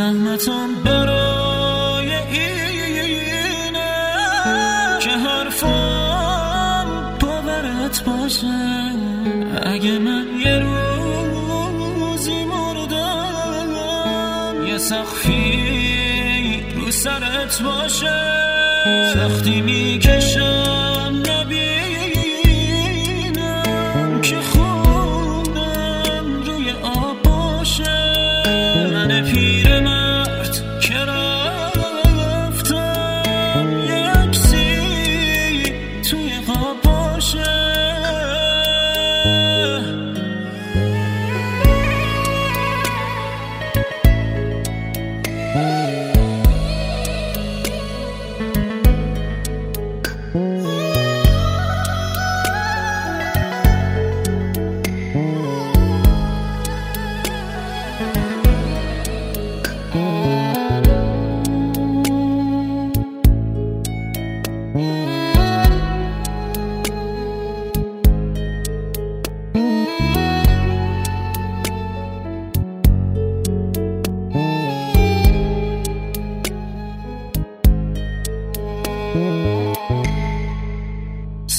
صورتم برای اینه که حرفم باورت باشه. اگه من یه روزی مردم یه سخفی رو سرت باشه سختی می‌کشم.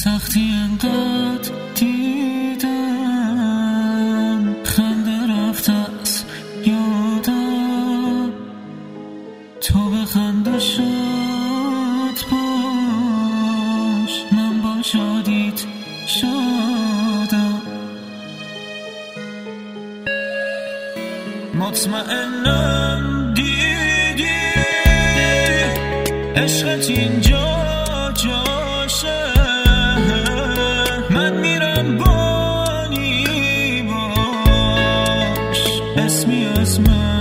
سختی انقدر شد باش. من با شادیت شادم. مطمئنم دیدی عشقت اینجا جاشه من میرم بانی باش. اسمی از من.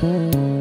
Mm-hmm.